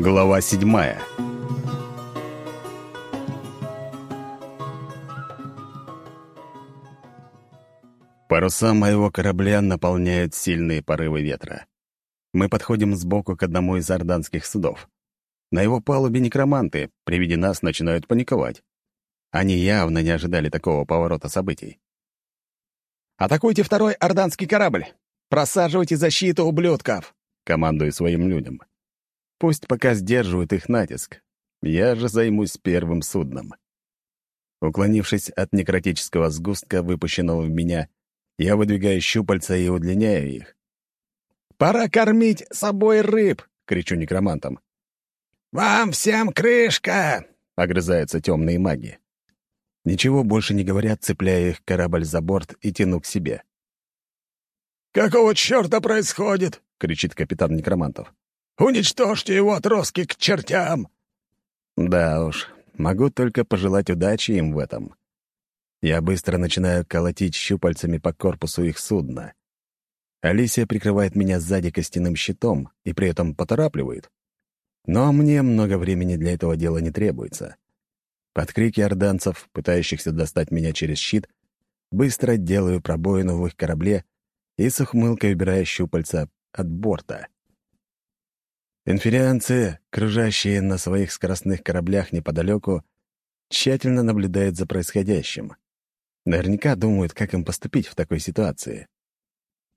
Глава седьмая Паруса моего корабля наполняют сильные порывы ветра. Мы подходим сбоку к одному из орданских судов. На его палубе некроманты, при виде нас, начинают паниковать. Они явно не ожидали такого поворота событий. «Атакуйте второй орданский корабль! Просаживайте защиту ублюдков!» — командую своим людям. Пусть пока сдерживают их натиск. Я же займусь первым судном. Уклонившись от некротического сгустка, выпущенного в меня, я выдвигаю щупальца и удлиняю их. «Пора кормить собой рыб!» — кричу некромантам. «Вам всем крышка!» — огрызаются темные маги. Ничего больше не говорят, цепляя их корабль за борт и тяну к себе. «Какого черта происходит?» — кричит капитан Некромантов. «Уничтожьте его отростки к чертям!» Да уж, могу только пожелать удачи им в этом. Я быстро начинаю колотить щупальцами по корпусу их судна. Алисия прикрывает меня сзади костяным щитом и при этом поторапливает. Но мне много времени для этого дела не требуется. Под крики орданцев, пытающихся достать меня через щит, быстро делаю пробоину в их корабле и с ухмылкой убираю щупальца от борта. Инферианцы, кружащие на своих скоростных кораблях неподалеку, тщательно наблюдают за происходящим. Наверняка думают, как им поступить в такой ситуации.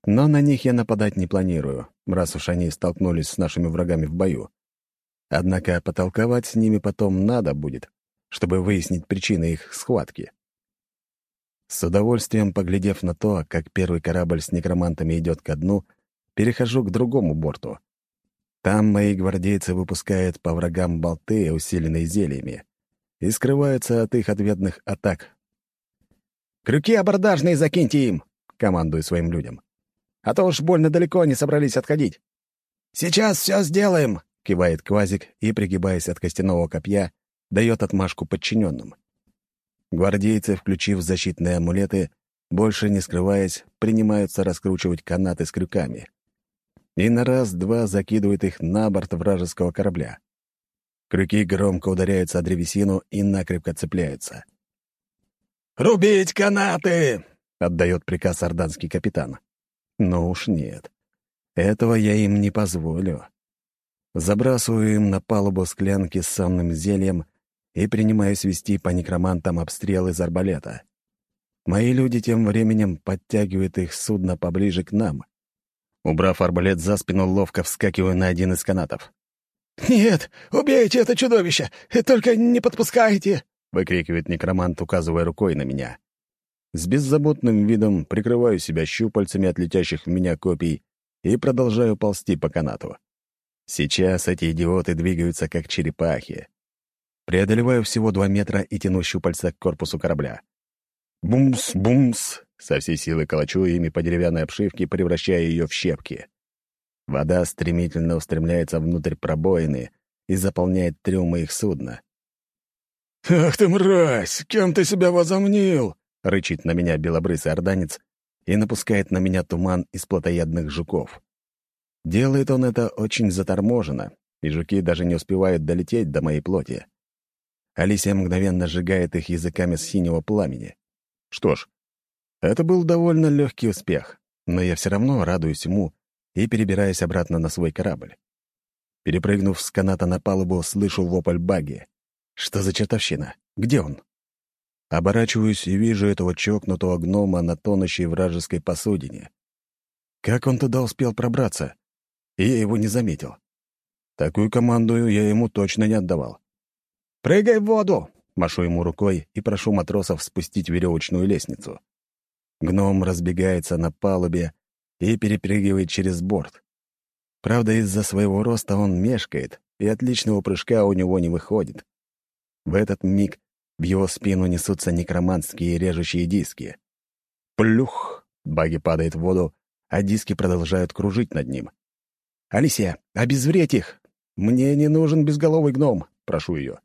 Но на них я нападать не планирую, раз уж они столкнулись с нашими врагами в бою. Однако потолковать с ними потом надо будет, чтобы выяснить причины их схватки. С удовольствием поглядев на то, как первый корабль с некромантами идет ко дну, перехожу к другому борту. Там мои гвардейцы выпускают по врагам болты, усиленные зельями, и скрываются от их ответных атак. «Крюки абордажные закиньте им!» — командую своим людям. «А то уж больно далеко они собрались отходить». «Сейчас все сделаем!» — кивает Квазик и, пригибаясь от костяного копья, дает отмашку подчиненным. Гвардейцы, включив защитные амулеты, больше не скрываясь, принимаются раскручивать канаты с крюками. И на раз-два закидывают их на борт вражеского корабля. Крюки громко ударяются о древесину и накрепко цепляются. «Рубить канаты!» — отдает приказ орданский капитан. Но уж нет. Этого я им не позволю. Забрасываю им на палубу склянки с сонным зельем и принимаюсь вести по некромантам обстрел из арбалета. Мои люди тем временем подтягивают их судно поближе к нам. Убрав арбалет за спину, ловко вскакиваю на один из канатов. «Нет, убейте это чудовище! Только не подпускайте!» — выкрикивает некромант, указывая рукой на меня. С беззаботным видом прикрываю себя щупальцами от летящих в меня копий и продолжаю ползти по канату. Сейчас эти идиоты двигаются как черепахи. Преодолеваю всего два метра и тяну щупальца к корпусу корабля. Бумс, бумс! Со всей силы колочу ими по деревянной обшивке, превращая ее в щепки. Вода стремительно устремляется внутрь пробоины и заполняет трюмы их судна. «Ах ты, мразь! Кем ты себя возомнил?» — рычит на меня белобрысый орданец и напускает на меня туман из плотоядных жуков. Делает он это очень заторможенно, и жуки даже не успевают долететь до моей плоти. Алисия мгновенно сжигает их языками синего пламени. Что ж, это был довольно легкий успех, но я все равно радуюсь ему и перебираюсь обратно на свой корабль. Перепрыгнув с каната на палубу, слышу вопль баги. Что за чертовщина? Где он? Оборачиваюсь и вижу этого чокнутого гнома на тонущей вражеской посудине. Как он туда успел пробраться? Я его не заметил. Такую команду я ему точно не отдавал. «Прыгай в воду!» — машу ему рукой и прошу матросов спустить веревочную лестницу. Гном разбегается на палубе и перепрыгивает через борт. Правда, из-за своего роста он мешкает, и отличного прыжка у него не выходит. В этот миг в его спину несутся некроманские режущие диски. Плюх! Баги падает в воду, а диски продолжают кружить над ним. «Алисия, обезвредь их! Мне не нужен безголовый гном!» — прошу ее.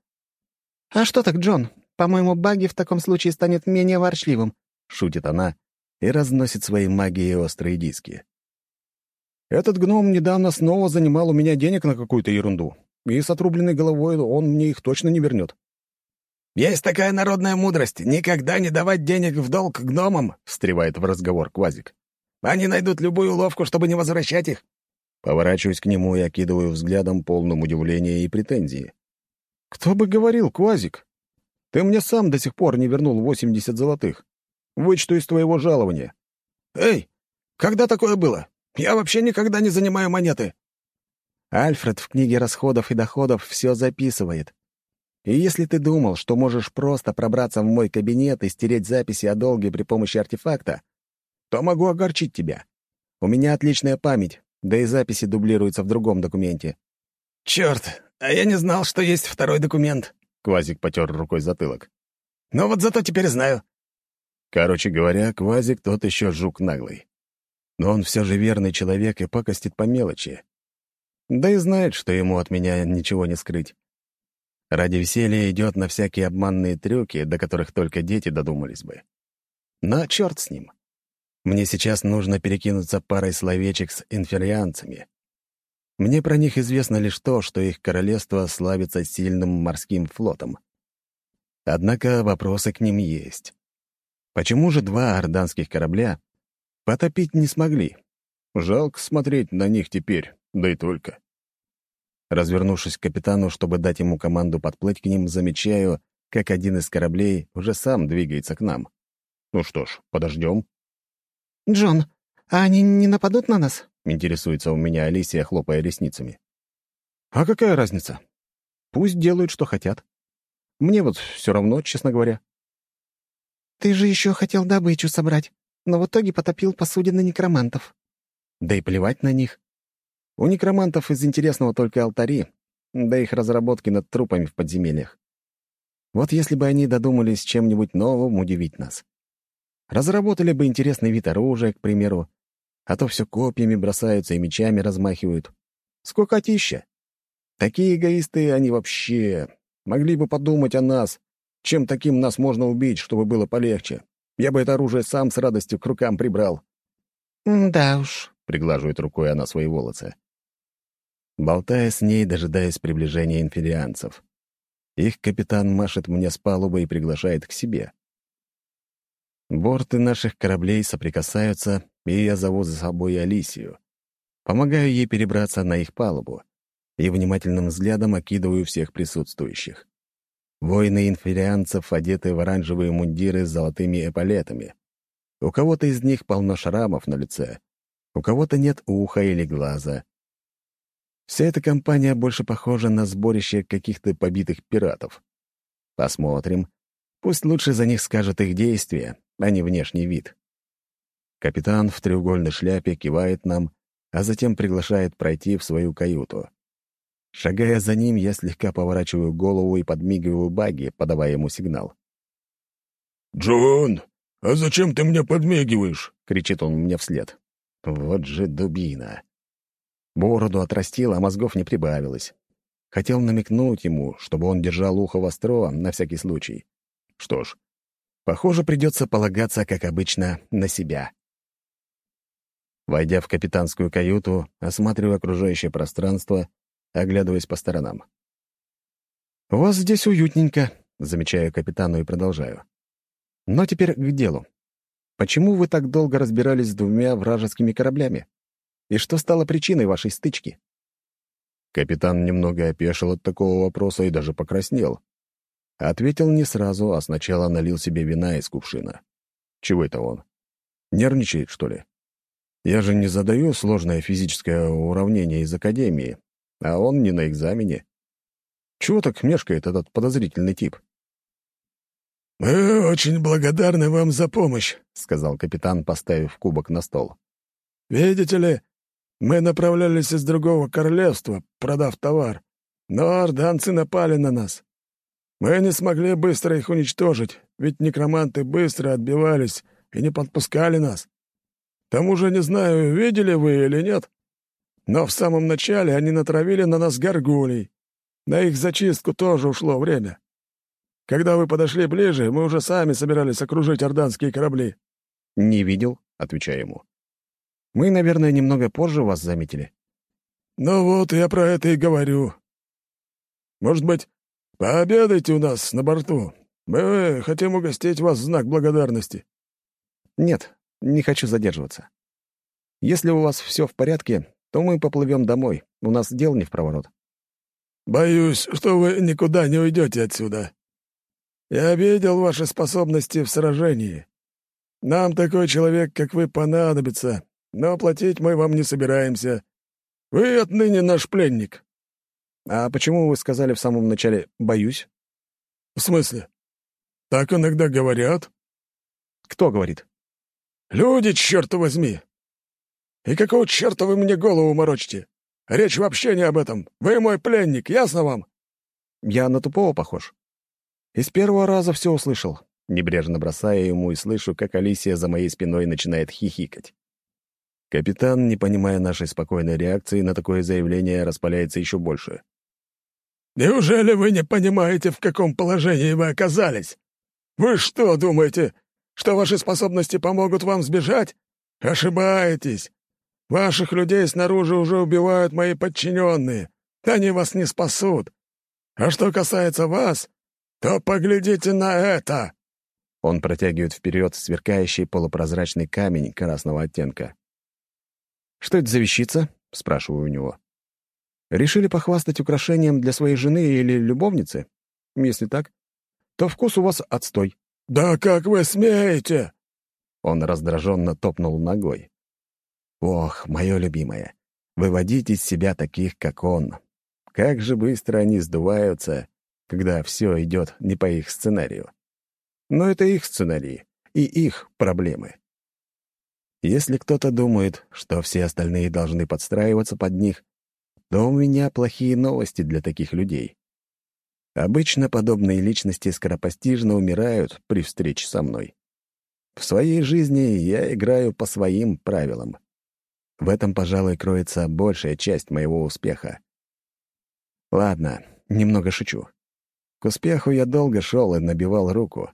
«А что так, Джон? По-моему, Баги в таком случае станет менее ворчливым», — шутит она и разносит своей магией острые диски. «Этот гном недавно снова занимал у меня денег на какую-то ерунду. и с отрубленной головой он мне их точно не вернет. «Есть такая народная мудрость — никогда не давать денег в долг гномам», — встревает в разговор Квазик. «Они найдут любую уловку, чтобы не возвращать их». Поворачиваюсь к нему и окидываю взглядом полным удивления и претензии. «Кто бы говорил, Квазик? Ты мне сам до сих пор не вернул 80 золотых. Вычту из твоего жалования». «Эй, когда такое было? Я вообще никогда не занимаю монеты». Альфред в книге расходов и доходов все записывает. И если ты думал, что можешь просто пробраться в мой кабинет и стереть записи о долге при помощи артефакта, то могу огорчить тебя. У меня отличная память, да и записи дублируются в другом документе. «Черт, а я не знал, что есть второй документ», — Квазик потер рукой затылок. «Но вот зато теперь знаю». Короче говоря, Квазик тот еще жук наглый. Но он все же верный человек и пакостит по мелочи. Да и знает, что ему от меня ничего не скрыть. Ради веселья идет на всякие обманные трюки, до которых только дети додумались бы. Но черт с ним. Мне сейчас нужно перекинуться парой словечек с инферианцами. Мне про них известно лишь то, что их королевство славится сильным морским флотом. Однако вопросы к ним есть. Почему же два орданских корабля потопить не смогли? Жалко смотреть на них теперь, да и только. Развернувшись к капитану, чтобы дать ему команду подплыть к ним, замечаю, как один из кораблей уже сам двигается к нам. Ну что ж, подождем. «Джон, а они не нападут на нас?» — интересуется у меня Алисия, хлопая ресницами. «А какая разница? Пусть делают, что хотят. Мне вот все равно, честно говоря». «Ты же еще хотел добычу собрать, но в итоге потопил посудины некромантов». «Да и плевать на них. У некромантов из интересного только алтари, да их разработки над трупами в подземельях. Вот если бы они додумались чем-нибудь новым удивить нас. Разработали бы интересный вид оружия, к примеру, а то все копьями бросаются и мечами размахивают. Скукотища! Такие эгоисты они вообще. Могли бы подумать о нас, чем таким нас можно убить, чтобы было полегче. Я бы это оружие сам с радостью к рукам прибрал. «Да уж», — приглаживает рукой она свои волосы болтая с ней, дожидаясь приближения инферианцев. Их капитан машет мне с палубы и приглашает к себе. Борты наших кораблей соприкасаются, и я зову за собой Алисию. Помогаю ей перебраться на их палубу и внимательным взглядом окидываю всех присутствующих. Воины инферианцев одеты в оранжевые мундиры с золотыми эполетами. У кого-то из них полно шрамов на лице, у кого-то нет уха или глаза, Вся эта компания больше похожа на сборище каких-то побитых пиратов. Посмотрим. Пусть лучше за них скажут их действия, а не внешний вид. Капитан в треугольной шляпе кивает нам, а затем приглашает пройти в свою каюту. Шагая за ним, я слегка поворачиваю голову и подмигиваю Баги, подавая ему сигнал. «Джон, а зачем ты мне подмигиваешь?» — кричит он мне вслед. «Вот же дубина!» Бороду отрастил, а мозгов не прибавилось. Хотел намекнуть ему, чтобы он держал ухо востро на всякий случай. Что ж, похоже, придется полагаться, как обычно, на себя. Войдя в капитанскую каюту, осматриваю окружающее пространство, оглядываясь по сторонам. «У вас здесь уютненько», — замечаю капитану и продолжаю. «Но теперь к делу. Почему вы так долго разбирались с двумя вражескими кораблями? И что стало причиной вашей стычки?» Капитан немного опешил от такого вопроса и даже покраснел. Ответил не сразу, а сначала налил себе вина из кувшина. Чего это он? Нервничает, что ли? Я же не задаю сложное физическое уравнение из академии, а он не на экзамене. Чего так мешкает этот подозрительный тип? «Мы очень благодарны вам за помощь», — сказал капитан, поставив кубок на стол. «Видите ли, мы направлялись из другого королевства, продав товар, но орданцы напали на нас. Мы не смогли быстро их уничтожить, ведь некроманты быстро отбивались и не подпускали нас. К тому же не знаю, видели вы или нет, но в самом начале они натравили на нас горгулей. На их зачистку тоже ушло время. Когда вы подошли ближе, мы уже сами собирались окружить орданские корабли. «Не видел», — отвечаю ему. Мы, наверное, немного позже вас заметили». «Ну вот, я про это и говорю. Может быть, пообедайте у нас на борту? Мы хотим угостить вас в знак благодарности». «Нет, не хочу задерживаться. Если у вас все в порядке, то мы поплывем домой. У нас дел не в проворот». «Боюсь, что вы никуда не уйдете отсюда. Я видел ваши способности в сражении. Нам такой человек, как вы, понадобится, но платить мы вам не собираемся. Вы отныне наш пленник». «А почему вы сказали в самом начале «боюсь»?» «В смысле? Так иногда говорят». «Кто говорит?» «Люди, черт возьми! И какого черта вы мне голову морочите? Речь вообще не об этом. Вы мой пленник, ясно вам?» «Я на тупого похож?» «Из первого раза все услышал», небрежно бросая ему и слышу, как Алисия за моей спиной начинает хихикать. Капитан, не понимая нашей спокойной реакции на такое заявление, распаляется еще больше. «Неужели вы не понимаете, в каком положении вы оказались? Вы что, думаете, что ваши способности помогут вам сбежать? Ошибаетесь. Ваших людей снаружи уже убивают мои подчиненные. Они вас не спасут. А что касается вас, то поглядите на это!» Он протягивает вперед сверкающий полупрозрачный камень красного оттенка. «Что это за вещица?» — спрашиваю у него. «Решили похвастать украшением для своей жены или любовницы? Если так, то вкус у вас отстой». «Да как вы смеете?» Он раздраженно топнул ногой. Ох, мое любимое, выводить из себя таких, как он. Как же быстро они сдуваются, когда все идет не по их сценарию. Но это их сценарии и их проблемы. Если кто-то думает, что все остальные должны подстраиваться под них, то у меня плохие новости для таких людей. Обычно подобные личности скоропостижно умирают при встрече со мной. В своей жизни я играю по своим правилам. В этом, пожалуй, кроется большая часть моего успеха. Ладно, немного шучу. К успеху я долго шел и набивал руку.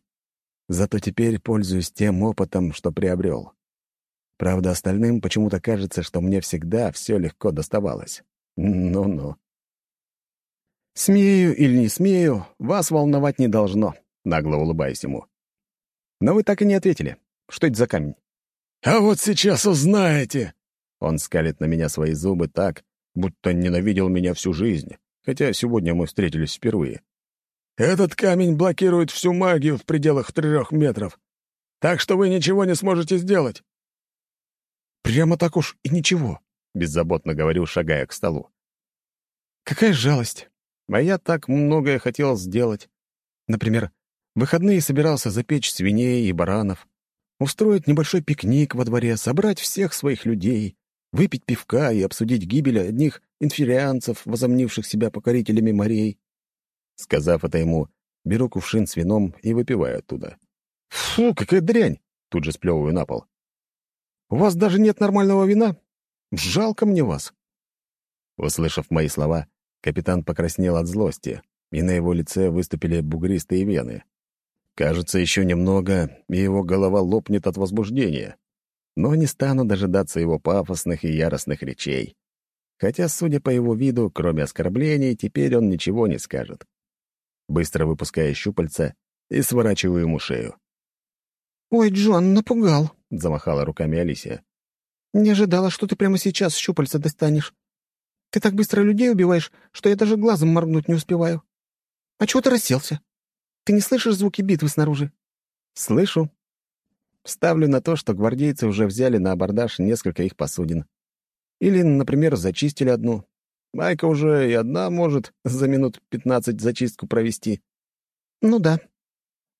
Зато теперь пользуюсь тем опытом, что приобрел. Правда, остальным почему-то кажется, что мне всегда все легко доставалось. Ну-ну. «Смею или не смею, вас волновать не должно», — нагло улыбаюсь ему. «Но вы так и не ответили. Что это за камень?» «А вот сейчас узнаете!» Он скалит на меня свои зубы так, будто ненавидел меня всю жизнь, хотя сегодня мы встретились впервые. «Этот камень блокирует всю магию в пределах трех метров, так что вы ничего не сможете сделать». «Прямо так уж и ничего», — беззаботно говорю, шагая к столу. «Какая жалость. А я так многое хотел сделать. Например, в выходные собирался запечь свиней и баранов, устроить небольшой пикник во дворе, собрать всех своих людей, выпить пивка и обсудить гибель одних инферианцев, возомнивших себя покорителями морей. Сказав это ему, беру кувшин с вином и выпиваю оттуда. «Фу, какая дрянь!» — тут же сплевываю на пол. «У вас даже нет нормального вина? Жалко мне вас!» Услышав мои слова, капитан покраснел от злости, и на его лице выступили бугристые вены. Кажется, еще немного, и его голова лопнет от возбуждения но не стану дожидаться его пафосных и яростных речей. Хотя, судя по его виду, кроме оскорблений, теперь он ничего не скажет. Быстро выпуская щупальца и сворачиваю ему шею. «Ой, Джон, напугал», — замахала руками Алисия. «Не ожидала, что ты прямо сейчас щупальца достанешь. Ты так быстро людей убиваешь, что я даже глазом моргнуть не успеваю. А чего ты расселся? Ты не слышишь звуки битвы снаружи?» «Слышу», Ставлю на то, что гвардейцы уже взяли на абордаж несколько их посудин. Или, например, зачистили одну. Майка уже и одна может за минут пятнадцать зачистку провести. Ну да.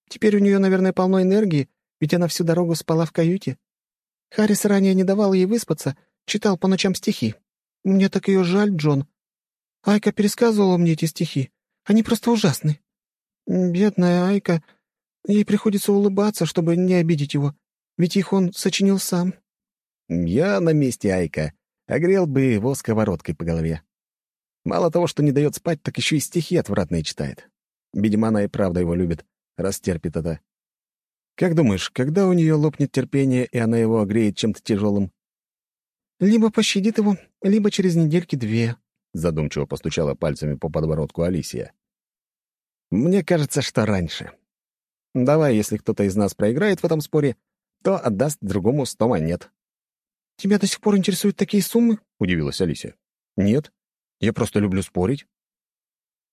Теперь у нее, наверное, полно энергии, ведь она всю дорогу спала в каюте. Харрис ранее не давал ей выспаться, читал по ночам стихи. Мне так ее жаль, Джон. Айка пересказывала мне эти стихи. Они просто ужасны. Бедная Айка Ей приходится улыбаться, чтобы не обидеть его, ведь их он сочинил сам. Я на месте Айка огрел бы его сковородкой по голове. Мало того, что не дает спать, так еще и стихи отвратные читает. Видимо, она и правда его любит, раз терпит это. Как думаешь, когда у нее лопнет терпение, и она его огреет чем-то тяжелым? Либо пощадит его, либо через недельки две. — задумчиво постучала пальцами по подбородку Алисия. «Мне кажется, что раньше. Давай, если кто-то из нас проиграет в этом споре, то отдаст другому сто монет». «Тебя до сих пор интересуют такие суммы?» — удивилась Алисия. «Нет, я просто люблю спорить».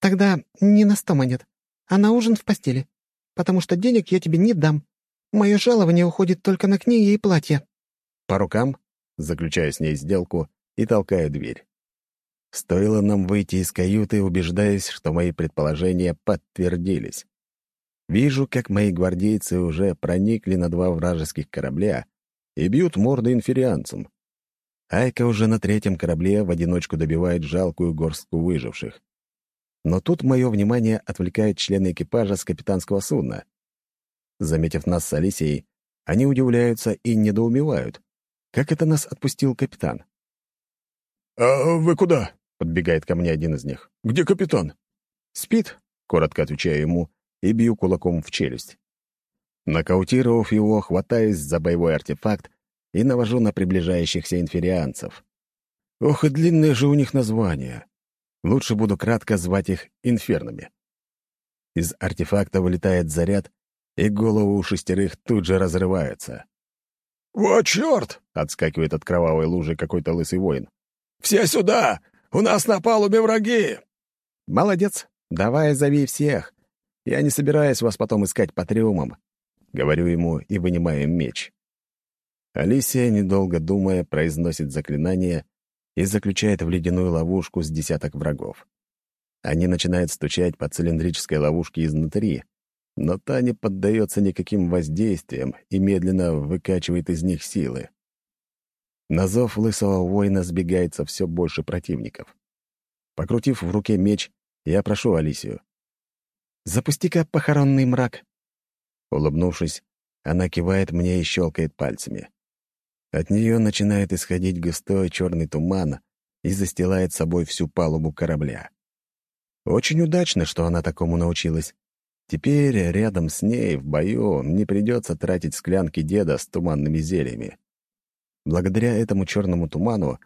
«Тогда не на сто монет, а на ужин в постели, потому что денег я тебе не дам. Мое жалование уходит только на книги и платья». «По рукам?» — заключаю с ней сделку и толкаю дверь. Стоило нам выйти из каюты, убеждаясь, что мои предположения подтвердились. Вижу, как мои гвардейцы уже проникли на два вражеских корабля и бьют морды инферианцам. Айка уже на третьем корабле в одиночку добивает жалкую горстку выживших. Но тут мое внимание отвлекают члены экипажа с капитанского судна. Заметив нас с Алисией, они удивляются и недоумевают. Как это нас отпустил капитан? «А вы куда?» — подбегает ко мне один из них. «Где капитан?» «Спит», — коротко отвечаю ему и бью кулаком в челюсть. Нокаутировав его, хватаюсь за боевой артефакт и навожу на приближающихся инферианцев. Ох, и длинные же у них названия. Лучше буду кратко звать их инфернами. Из артефакта вылетает заряд, и голову у шестерых тут же разрывается. «Вот черт!» — отскакивает от кровавой лужи какой-то лысый воин. «Все сюда! У нас на палубе враги!» «Молодец! Давай зови всех! Я не собираюсь вас потом искать по трюмам!» — говорю ему и вынимаю меч. Алисия, недолго думая, произносит заклинание и заключает в ледяную ловушку с десяток врагов. Они начинают стучать по цилиндрической ловушке изнутри, но та не поддается никаким воздействиям и медленно выкачивает из них силы. На зов лысого воина сбегается все больше противников. Покрутив в руке меч, я прошу Алисию. «Запусти-ка похоронный мрак». Улыбнувшись, она кивает мне и щелкает пальцами. От нее начинает исходить густой черный туман и застилает собой всю палубу корабля. Очень удачно, что она такому научилась. Теперь рядом с ней в бою не придется тратить склянки деда с туманными зельями. Благодаря этому черному туману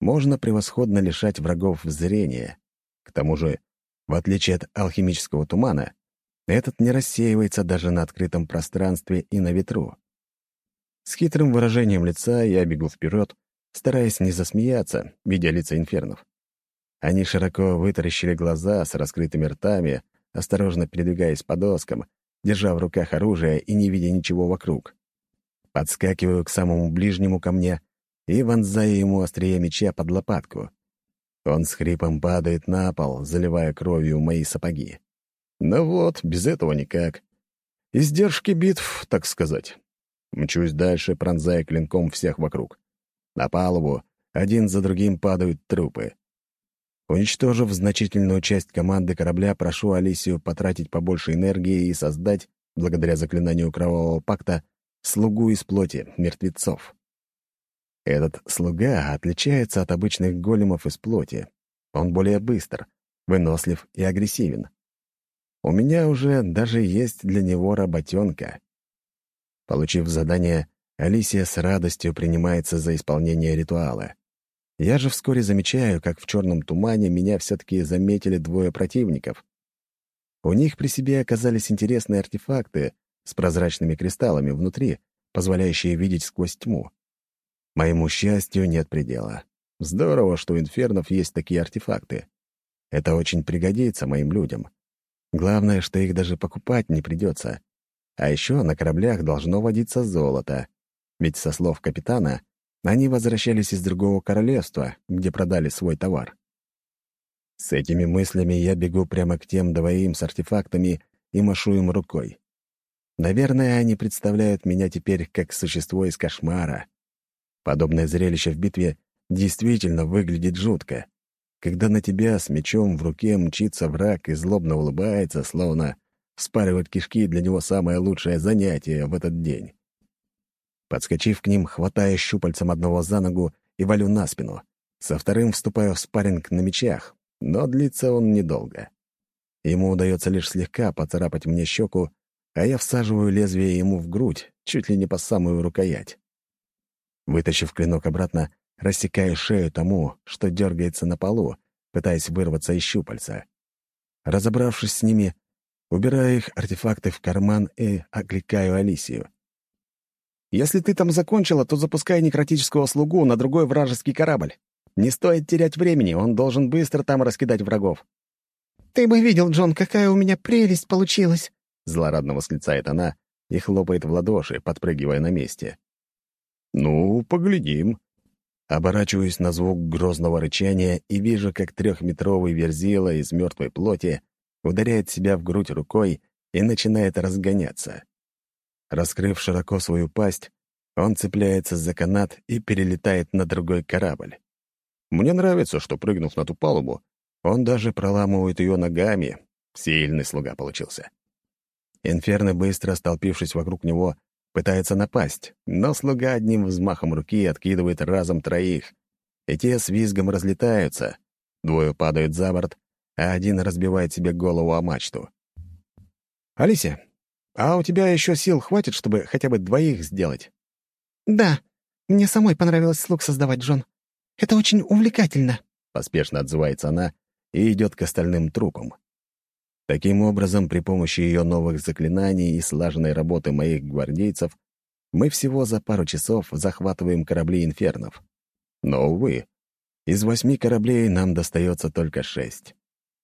можно превосходно лишать врагов зрения. К тому же, в отличие от алхимического тумана, этот не рассеивается даже на открытом пространстве и на ветру. С хитрым выражением лица я бегу вперед, стараясь не засмеяться, видя лица инфернов. Они широко вытаращили глаза с раскрытыми ртами, осторожно передвигаясь по доскам, держа в руках оружие и не видя ничего вокруг. Подскакиваю к самому ближнему ко мне и вонзаю ему острие меча под лопатку. Он с хрипом падает на пол, заливая кровью мои сапоги. Ну вот, без этого никак. Издержки битв, так сказать. Мчусь дальше, пронзая клинком всех вокруг. На палубу один за другим падают трупы. Уничтожив значительную часть команды корабля, прошу Алисию потратить побольше энергии и создать, благодаря заклинанию Кровавого Пакта, слугу из плоти, мертвецов. Этот слуга отличается от обычных големов из плоти. Он более быстр, вынослив и агрессивен. У меня уже даже есть для него работенка. Получив задание, Алисия с радостью принимается за исполнение ритуала. Я же вскоре замечаю, как в черном тумане меня все-таки заметили двое противников. У них при себе оказались интересные артефакты, с прозрачными кристаллами внутри, позволяющие видеть сквозь тьму. Моему счастью нет предела. Здорово, что у инфернов есть такие артефакты. Это очень пригодится моим людям. Главное, что их даже покупать не придется. А еще на кораблях должно водиться золото. Ведь, со слов капитана, они возвращались из другого королевства, где продали свой товар. С этими мыслями я бегу прямо к тем двоим с артефактами и машу им рукой. Наверное, они представляют меня теперь как существо из кошмара. Подобное зрелище в битве действительно выглядит жутко. Когда на тебя с мечом в руке мчится враг и злобно улыбается, словно спаривать кишки для него самое лучшее занятие в этот день. Подскочив к ним, хватая щупальцем одного за ногу и валю на спину. Со вторым вступаю в спарринг на мечах, но длится он недолго. Ему удается лишь слегка поцарапать мне щеку, а я всаживаю лезвие ему в грудь, чуть ли не по самую рукоять. Вытащив клинок обратно, рассекаю шею тому, что дергается на полу, пытаясь вырваться из щупальца. Разобравшись с ними, убираю их артефакты в карман и окликаю Алисию. «Если ты там закончила, то запускай некротического слугу на другой вражеский корабль. Не стоит терять времени, он должен быстро там раскидать врагов». «Ты бы видел, Джон, какая у меня прелесть получилась!» — злорадно восклицает она и хлопает в ладоши, подпрыгивая на месте. «Ну, поглядим». Оборачиваюсь на звук грозного рычания и вижу, как трехметровый верзила из мертвой плоти ударяет себя в грудь рукой и начинает разгоняться. Раскрыв широко свою пасть, он цепляется за канат и перелетает на другой корабль. Мне нравится, что, прыгнув на ту палубу, он даже проламывает ее ногами. Сильный слуга получился. Инферно, быстро столпившись вокруг него, пытается напасть, но слуга одним взмахом руки откидывает разом троих, и те с визгом разлетаются. Двое падают за борт, а один разбивает себе голову о мачту. «Алисия, а у тебя еще сил хватит, чтобы хотя бы двоих сделать?» «Да, мне самой понравилось слуг создавать, Джон. Это очень увлекательно», — поспешно отзывается она и идет к остальным трупам. Таким образом, при помощи ее новых заклинаний и слаженной работы моих гвардейцев мы всего за пару часов захватываем корабли инфернов. Но, увы, из восьми кораблей нам достается только шесть.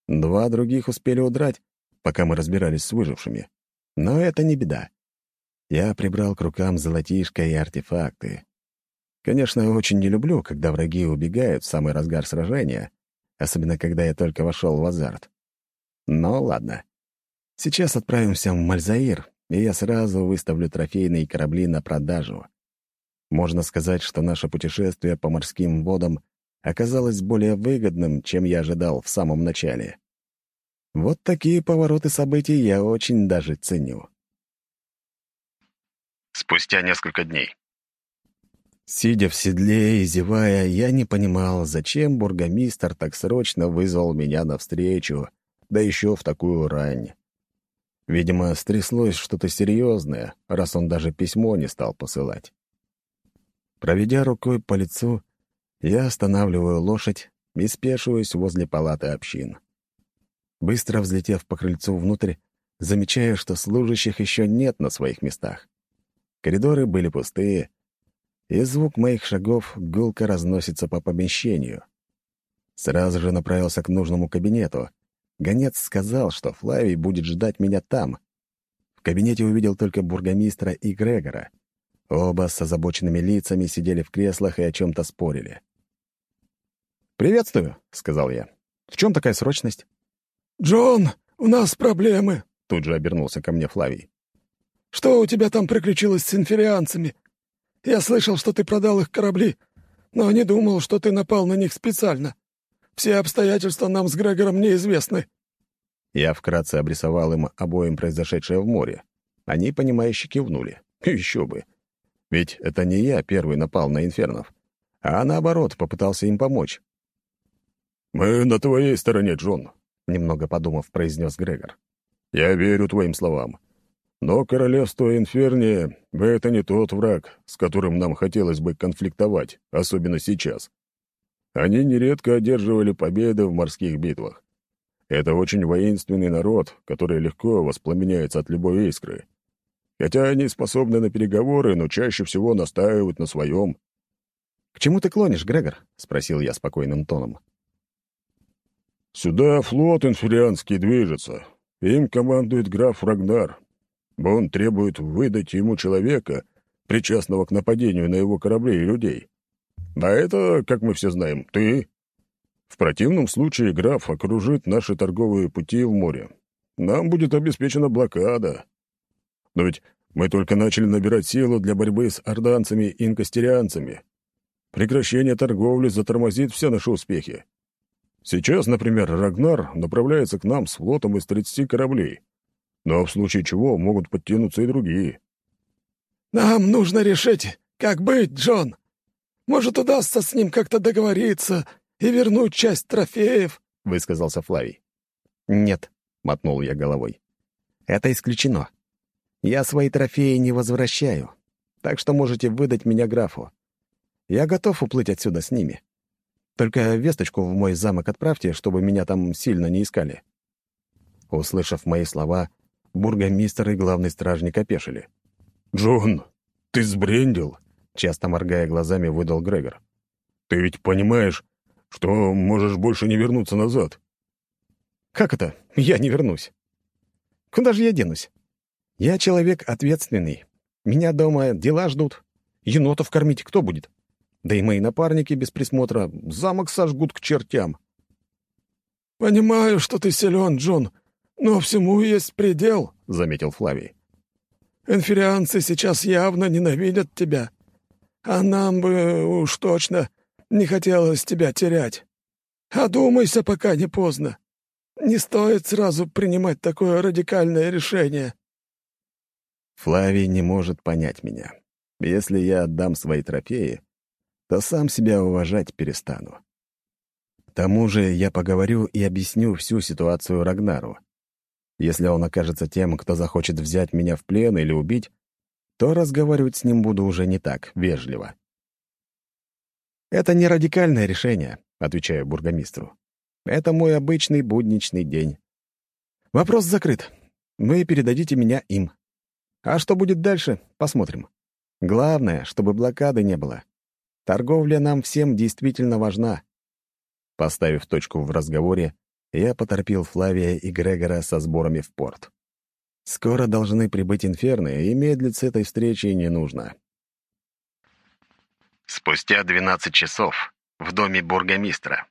Два других успели удрать, пока мы разбирались с выжившими. Но это не беда. Я прибрал к рукам золотишко и артефакты. Конечно, очень не люблю, когда враги убегают в самый разгар сражения, особенно когда я только вошел в азарт. Но ладно. Сейчас отправимся в Мальзаир, и я сразу выставлю трофейные корабли на продажу. Можно сказать, что наше путешествие по морским водам оказалось более выгодным, чем я ожидал в самом начале. Вот такие повороты событий я очень даже ценю. Спустя несколько дней. Сидя в седле и зевая, я не понимал, зачем бургомистр так срочно вызвал меня навстречу, да еще в такую рань. Видимо, стряслось что-то серьезное, раз он даже письмо не стал посылать. Проведя рукой по лицу, я останавливаю лошадь и спешиваюсь возле палаты общин. Быстро взлетев по крыльцу внутрь, замечаю, что служащих еще нет на своих местах. Коридоры были пустые, и звук моих шагов гулко разносится по помещению. Сразу же направился к нужному кабинету — Гонец сказал, что Флавий будет ждать меня там. В кабинете увидел только бургомистра и Грегора. Оба с озабоченными лицами сидели в креслах и о чем-то спорили. «Приветствую», — сказал я. «В чем такая срочность?» «Джон, у нас проблемы», — тут же обернулся ко мне Флавий. «Что у тебя там приключилось с инферианцами? Я слышал, что ты продал их корабли, но не думал, что ты напал на них специально. Все обстоятельства нам с Грегором неизвестны». Я вкратце обрисовал им обоим произошедшее в море. Они, понимающе кивнули. Еще бы. Ведь это не я первый напал на инфернов, а наоборот попытался им помочь. «Мы на твоей стороне, Джон», — немного подумав, произнес Грегор. «Я верю твоим словам. Но королевство Инферния — это не тот враг, с которым нам хотелось бы конфликтовать, особенно сейчас. Они нередко одерживали победы в морских битвах. Это очень воинственный народ, который легко воспламеняется от любой искры. Хотя они способны на переговоры, но чаще всего настаивают на своем. «К чему ты клонишь, Грегор?» — спросил я спокойным тоном. «Сюда флот инферианский движется. Им командует граф Рагнар. Он требует выдать ему человека, причастного к нападению на его корабли и людей. А это, как мы все знаем, ты. В противном случае граф окружит наши торговые пути в море. Нам будет обеспечена блокада. Но ведь мы только начали набирать силу для борьбы с орданцами и инкастерианцами. Прекращение торговли затормозит все наши успехи. Сейчас, например, Рагнар направляется к нам с флотом из 30 кораблей. Но в случае чего могут подтянуться и другие. «Нам нужно решить, как быть, Джон!» Может, удастся с ним как-то договориться и вернуть часть трофеев», — высказался Флавий. «Нет», — мотнул я головой. «Это исключено. Я свои трофеи не возвращаю, так что можете выдать меня графу. Я готов уплыть отсюда с ними. Только весточку в мой замок отправьте, чтобы меня там сильно не искали». Услышав мои слова, бургомистр и главный стражник опешили. «Джон, ты сбрендил?» — часто моргая глазами, выдал Грегор. «Ты ведь понимаешь, что можешь больше не вернуться назад?» «Как это? Я не вернусь. Куда же я денусь? Я человек ответственный. Меня дома дела ждут. Енотов кормить кто будет? Да и мои напарники без присмотра замок сожгут к чертям». «Понимаю, что ты силен, Джон, но всему есть предел», — заметил Флавий. «Инферианцы сейчас явно ненавидят тебя, а нам бы уж точно не хотелось тебя терять. Одумайся, пока не поздно. Не стоит сразу принимать такое радикальное решение». Флавий не может понять меня. Если я отдам свои трофеи, то сам себя уважать перестану. К тому же я поговорю и объясню всю ситуацию Рагнару. Если он окажется тем, кто захочет взять меня в плен или убить, то разговаривать с ним буду уже не так вежливо. «Это не радикальное решение», — отвечаю бургомистру. «Это мой обычный будничный день. Вопрос закрыт. Вы передадите меня им. А что будет дальше, посмотрим. Главное, чтобы блокады не было. Торговля нам всем действительно важна». Поставив точку в разговоре, я поторопил Флавия и Грегора со сборами в порт. Скоро должны прибыть инферны, и медлить с этой встречей не нужно. Спустя 12 часов в доме бургомистра.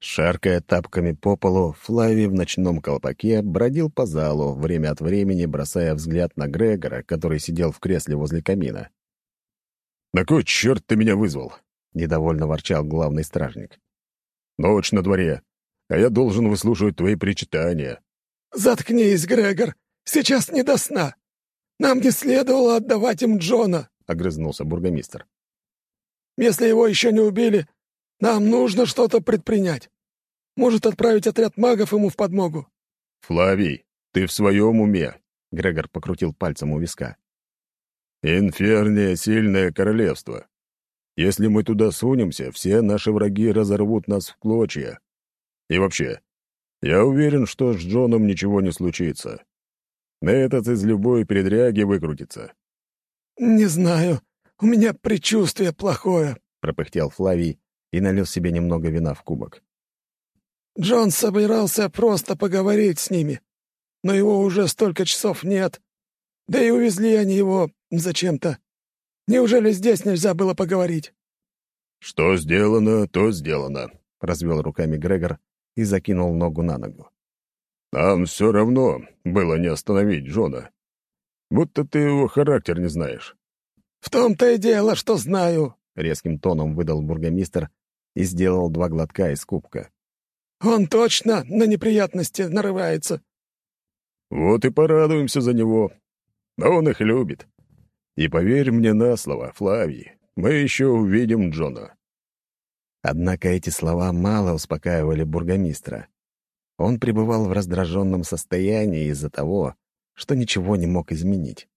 Шаркая тапками по полу, Флави в ночном колпаке бродил по залу, время от времени бросая взгляд на Грегора, который сидел в кресле возле камина. «На кой черт ты меня вызвал?» — недовольно ворчал главный стражник. Ночь на дворе, а я должен выслушивать твои причитания». «Заткнись, Грегор, сейчас не до сна. Нам не следовало отдавать им Джона», — огрызнулся бургомистр. «Если его еще не убили, нам нужно что-то предпринять. Может, отправить отряд магов ему в подмогу». «Флавий, ты в своем уме?» — Грегор покрутил пальцем у виска. «Инферния — сильное королевство. Если мы туда сунемся, все наши враги разорвут нас в клочья. И вообще, я уверен, что с Джоном ничего не случится. Этот из любой передряги выкрутится». «Не знаю. У меня предчувствие плохое», — пропыхтел Флавий и налил себе немного вина в кубок. «Джон собирался просто поговорить с ними, но его уже столько часов нет. Да и увезли они его зачем-то. Неужели здесь нельзя было поговорить?» «Что сделано, то сделано», — развел руками Грегор и закинул ногу на ногу. «Нам все равно было не остановить Джона. Будто ты его характер не знаешь». «В том-то и дело, что знаю», — резким тоном выдал бургомистр и сделал два глотка из кубка. «Он точно на неприятности нарывается». «Вот и порадуемся за него. Он их любит. И поверь мне на слово, Флавий, мы еще увидим Джона». Однако эти слова мало успокаивали бургомистра. Он пребывал в раздраженном состоянии из-за того, что ничего не мог изменить.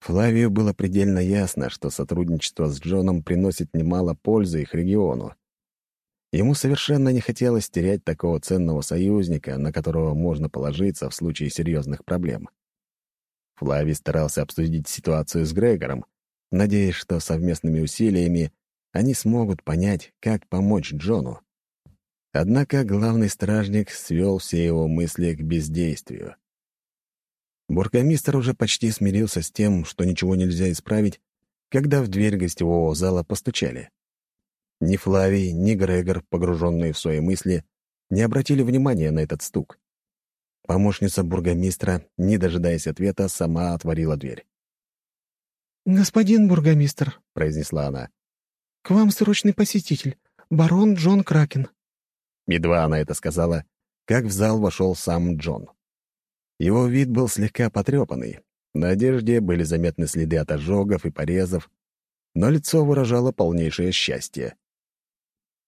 Флавию было предельно ясно, что сотрудничество с Джоном приносит немало пользы их региону. Ему совершенно не хотелось терять такого ценного союзника, на которого можно положиться в случае серьезных проблем. Флавий старался обсудить ситуацию с Грегором, надеясь, что совместными усилиями они смогут понять, как помочь Джону. Однако главный стражник свел все его мысли к бездействию. Бургомистр уже почти смирился с тем, что ничего нельзя исправить, когда в дверь гостевого зала постучали. Ни Флавий, ни Грегор, погруженные в свои мысли, не обратили внимания на этот стук. Помощница бургомистра, не дожидаясь ответа, сама отворила дверь. «Господин бургомистр», — произнесла она, — «к вам срочный посетитель, барон Джон Кракен». Едва она это сказала, как в зал вошел сам Джон. Его вид был слегка потрепанный, на одежде были заметны следы от ожогов и порезов, но лицо выражало полнейшее счастье.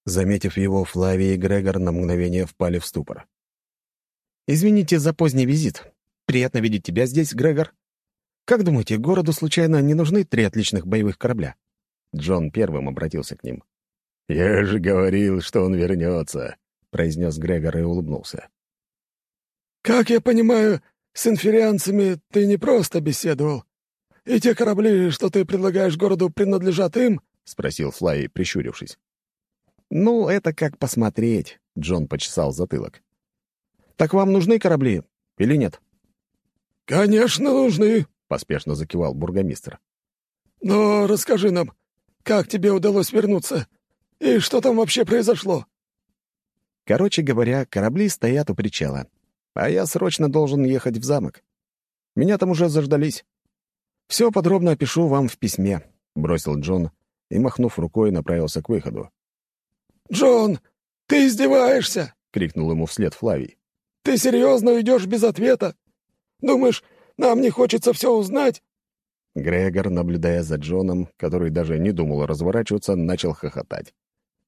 Заметив его, Флавий и Грегор на мгновение впали в ступор. «Извините за поздний визит. Приятно видеть тебя здесь, Грегор. Как думаете, городу случайно не нужны три отличных боевых корабля?» Джон первым обратился к ним. «Я же говорил, что он вернется», — произнес Грегор и улыбнулся. «Как я понимаю, с инферианцами ты не просто беседовал. И те корабли, что ты предлагаешь городу, принадлежат им?» — спросил Флай, прищурившись. «Ну, это как посмотреть», — Джон почесал затылок. «Так вам нужны корабли или нет?» «Конечно, нужны», — поспешно закивал бургомистр. «Но расскажи нам, как тебе удалось вернуться? И что там вообще произошло?» Короче говоря, корабли стоят у причала, а я срочно должен ехать в замок. Меня там уже заждались. Все подробно опишу вам в письме», — бросил Джон и, махнув рукой, направился к выходу. «Джон, ты издеваешься!» — крикнул ему вслед Флавий. «Ты серьезно уйдешь без ответа? Думаешь, нам не хочется все узнать?» Грегор, наблюдая за Джоном, который даже не думал разворачиваться, начал хохотать.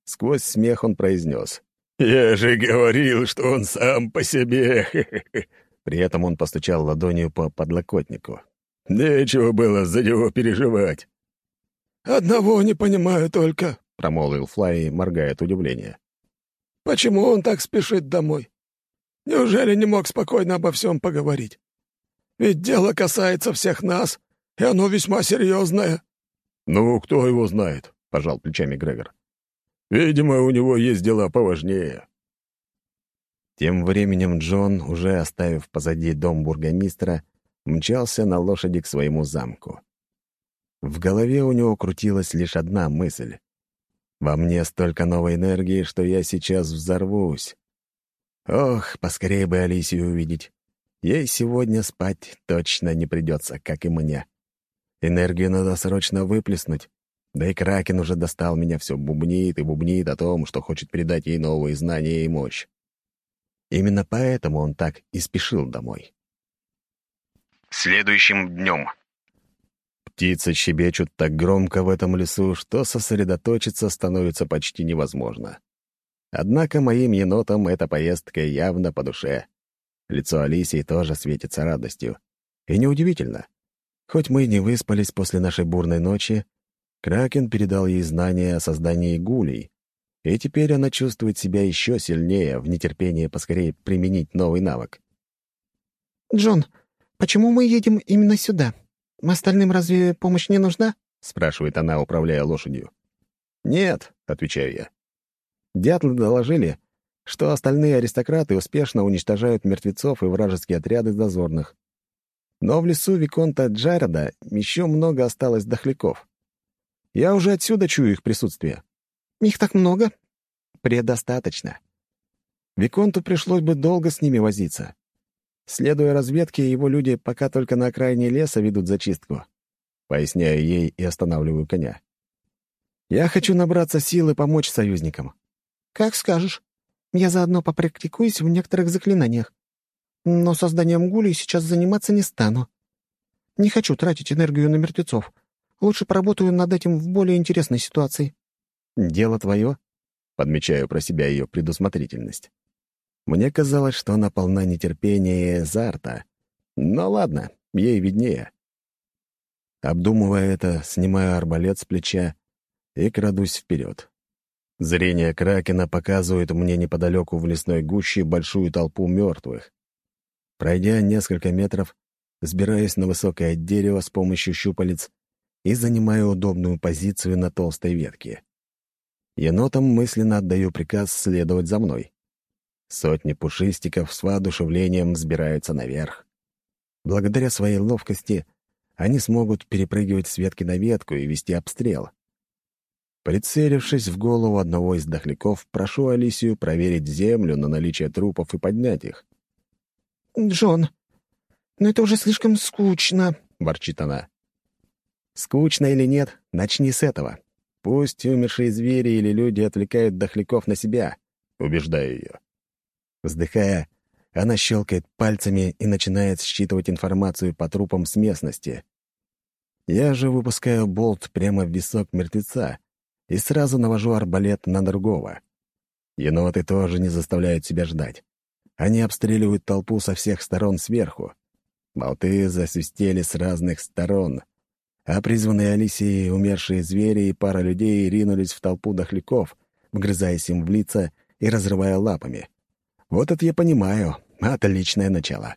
Сквозь смех он произнес. «Я же говорил, что он сам по себе!» При этом он постучал ладонью по подлокотнику. «Нечего было за него переживать». «Одного не понимаю только», — промолвил Флай, моргая от удивления. «Почему он так спешит домой? Неужели не мог спокойно обо всем поговорить? Ведь дело касается всех нас, и оно весьма серьезное». «Ну, кто его знает?» — пожал плечами Грегор. «Видимо, у него есть дела поважнее». Тем временем Джон, уже оставив позади дом бургомистра, мчался на лошади к своему замку. В голове у него крутилась лишь одна мысль. «Во мне столько новой энергии, что я сейчас взорвусь. Ох, поскорее бы Алисию увидеть. Ей сегодня спать точно не придется, как и мне. Энергию надо срочно выплеснуть. Да и Кракен уже достал меня, все бубнит и бубнит о том, что хочет передать ей новые знания и мощь. Именно поэтому он так и спешил домой. Следующим днем. Птицы щебечут так громко в этом лесу, что сосредоточиться становится почти невозможно. Однако моим енотам эта поездка явно по душе. Лицо Алисии тоже светится радостью. И неудивительно. Хоть мы не выспались после нашей бурной ночи, Кракен передал ей знания о создании гулей, и теперь она чувствует себя еще сильнее в нетерпении поскорее применить новый навык. «Джон, почему мы едем именно сюда? Остальным разве помощь не нужна?» — спрашивает она, управляя лошадью. «Нет», — отвечаю я. Дятлы доложили, что остальные аристократы успешно уничтожают мертвецов и вражеские отряды дозорных. Но в лесу Виконта Джареда еще много осталось дохляков. Я уже отсюда чую их присутствие. «Их так много?» «Предостаточно. Виконту пришлось бы долго с ними возиться. Следуя разведке, его люди пока только на окраине леса ведут зачистку. Поясняю ей и останавливаю коня. Я хочу набраться сил и помочь союзникам. «Как скажешь. Я заодно попрактикуюсь в некоторых заклинаниях. Но созданием гулей сейчас заниматься не стану. Не хочу тратить энергию на мертвецов. Лучше поработаю над этим в более интересной ситуации». «Дело твое», — подмечаю про себя ее предусмотрительность. Мне казалось, что она полна нетерпения и азарта. Но ладно, ей виднее. Обдумывая это, снимаю арбалет с плеча и крадусь вперед. Зрение Кракена показывает мне неподалеку в лесной гуще большую толпу мертвых. Пройдя несколько метров, сбираюсь на высокое дерево с помощью щупалец и занимаю удобную позицию на толстой ветке. Енотам мысленно отдаю приказ следовать за мной. Сотни пушистиков с воодушевлением взбираются наверх. Благодаря своей ловкости они смогут перепрыгивать с ветки на ветку и вести обстрел. Прицелившись в голову одного из дохляков, прошу Алисию проверить землю на наличие трупов и поднять их. «Джон, но это уже слишком скучно», — ворчит она. «Скучно или нет, начни с этого. Пусть умершие звери или люди отвлекают дохляков на себя», — убеждаю ее. Вздыхая, она щелкает пальцами и начинает считывать информацию по трупам с местности. Я же выпускаю болт прямо в висок мертвеца, и сразу навожу арбалет на другого. Еноты тоже не заставляют себя ждать. Они обстреливают толпу со всех сторон сверху. Болты засвистели с разных сторон, а призванные Алисией умершие звери и пара людей ринулись в толпу дохляков, вгрызаясь им в лица и разрывая лапами. Вот это я понимаю. Отличное начало.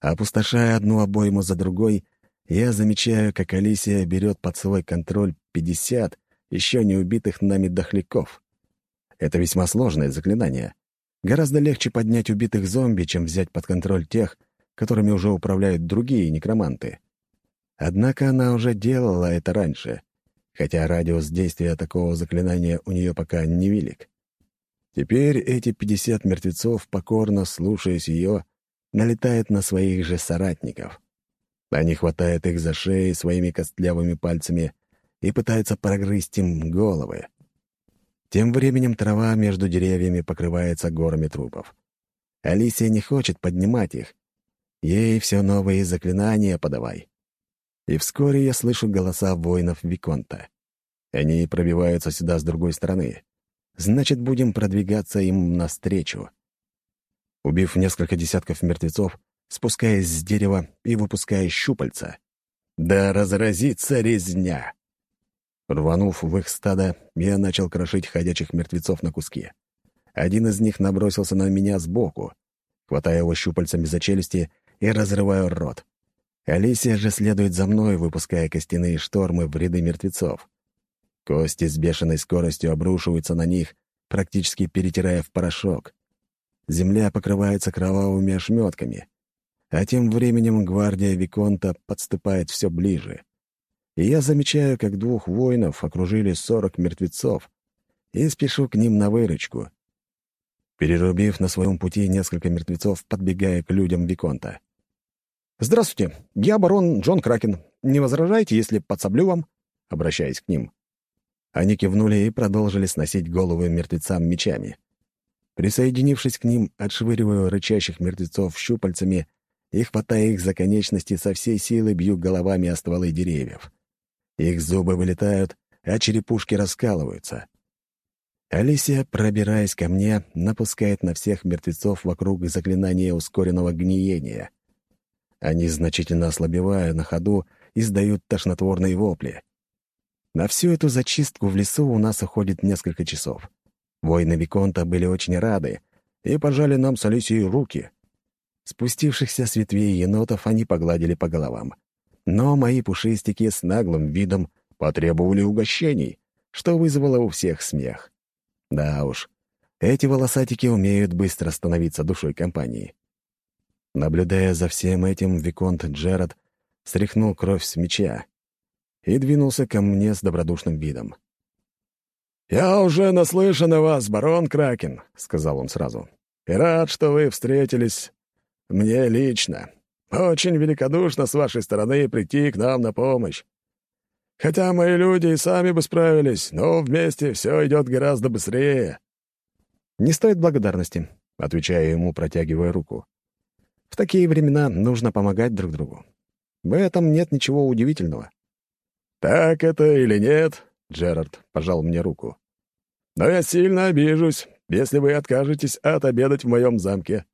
Опустошая одну обойму за другой, я замечаю, как Алисия берет под свой контроль 50 еще не убитых нами дохляков. Это весьма сложное заклинание. Гораздо легче поднять убитых зомби, чем взять под контроль тех, которыми уже управляют другие некроманты. Однако она уже делала это раньше, хотя радиус действия такого заклинания у нее пока невелик. Теперь эти пятьдесят мертвецов, покорно слушаясь ее, налетают на своих же соратников. Они хватают их за шеи своими костлявыми пальцами и пытаются прогрызть им головы. Тем временем трава между деревьями покрывается горами трупов. Алисия не хочет поднимать их. Ей все новые заклинания подавай. И вскоре я слышу голоса воинов Виконта. Они пробиваются сюда с другой стороны. Значит, будем продвигаться им навстречу. Убив несколько десятков мертвецов, спускаясь с дерева и выпуская щупальца. Да разразится резня! Рванув в их стадо, я начал крошить ходячих мертвецов на куски. Один из них набросился на меня сбоку, хватая его щупальцами за челюсти и разрываю рот. Алисия же следует за мной, выпуская костяные штормы в ряды мертвецов. Кости с бешеной скоростью обрушиваются на них, практически перетирая в порошок. Земля покрывается кровавыми ошметками. А тем временем гвардия Виконта подступает все ближе. И я замечаю, как двух воинов окружили сорок мертвецов, и спешу к ним на выручку. Перерубив на своем пути несколько мертвецов, подбегая к людям Виконта. «Здравствуйте, я барон Джон Кракен. Не возражаете, если подсоблю вам?» Обращаясь к ним. Они кивнули и продолжили сносить головы мертвецам мечами. Присоединившись к ним, отшвыриваю рычащих мертвецов щупальцами и, хватая их за конечности, со всей силы бью головами о стволы деревьев. Их зубы вылетают, а черепушки раскалываются. Алисия, пробираясь ко мне, напускает на всех мертвецов вокруг заклинания ускоренного гниения. Они, значительно ослабевая на ходу, издают тошнотворные вопли. На всю эту зачистку в лесу у нас уходит несколько часов. Воины Виконта были очень рады и пожали нам с Алисией руки. Спустившихся с ветвей енотов они погладили по головам. Но мои пушистики с наглым видом потребовали угощений, что вызвало у всех смех. Да уж, эти волосатики умеют быстро становиться душой компании. Наблюдая за всем этим, Виконт Джеред стряхнул кровь с меча и двинулся ко мне с добродушным видом. «Я уже наслышан о вас, барон Кракен», — сказал он сразу. «И рад, что вы встретились мне лично. Очень великодушно с вашей стороны прийти к нам на помощь. Хотя мои люди и сами бы справились, но вместе все идет гораздо быстрее». «Не стоит благодарности», — отвечаю ему, протягивая руку. «В такие времена нужно помогать друг другу. В этом нет ничего удивительного. «Так это или нет?» — Джерард пожал мне руку. «Но я сильно обижусь, если вы откажетесь отобедать в моем замке.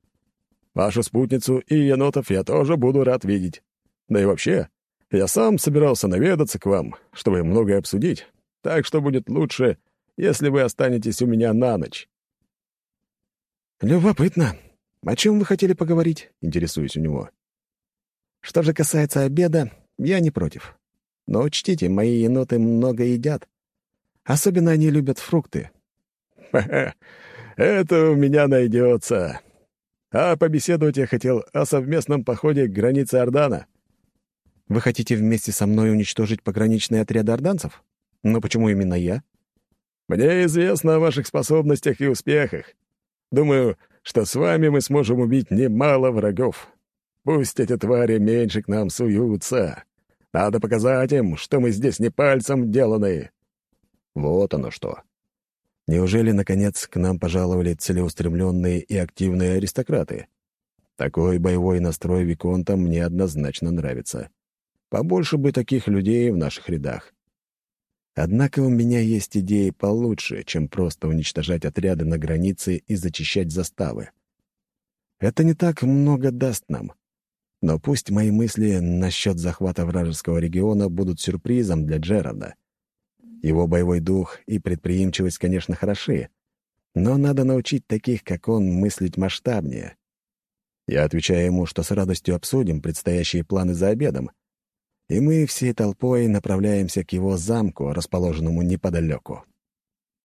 Вашу спутницу и енотов я тоже буду рад видеть. Да и вообще, я сам собирался наведаться к вам, чтобы многое обсудить, так что будет лучше, если вы останетесь у меня на ночь». «Любопытно. О чем вы хотели поговорить?» — интересуюсь у него. «Что же касается обеда, я не против. Но учтите, мои еноты много едят. Особенно они любят фрукты. Ха-ха, это у меня найдется. А побеседовать я хотел о совместном походе к границе Ордана. Вы хотите вместе со мной уничтожить пограничные отряды орданцев? Но почему именно я? Мне известно о ваших способностях и успехах. Думаю, что с вами мы сможем убить немало врагов. Пусть эти твари меньше к нам суются. Надо показать им, что мы здесь не пальцем деланные». Вот оно что. Неужели, наконец, к нам пожаловали целеустремленные и активные аристократы? Такой боевой настрой Виконта мне однозначно нравится. Побольше бы таких людей в наших рядах. Однако у меня есть идеи получше, чем просто уничтожать отряды на границе и зачищать заставы. Это не так много даст нам. Но пусть мои мысли насчет захвата вражеского региона будут сюрпризом для Джерарда. Его боевой дух и предприимчивость, конечно, хороши, но надо научить таких, как он, мыслить масштабнее. Я отвечаю ему, что с радостью обсудим предстоящие планы за обедом, и мы всей толпой направляемся к его замку, расположенному неподалеку.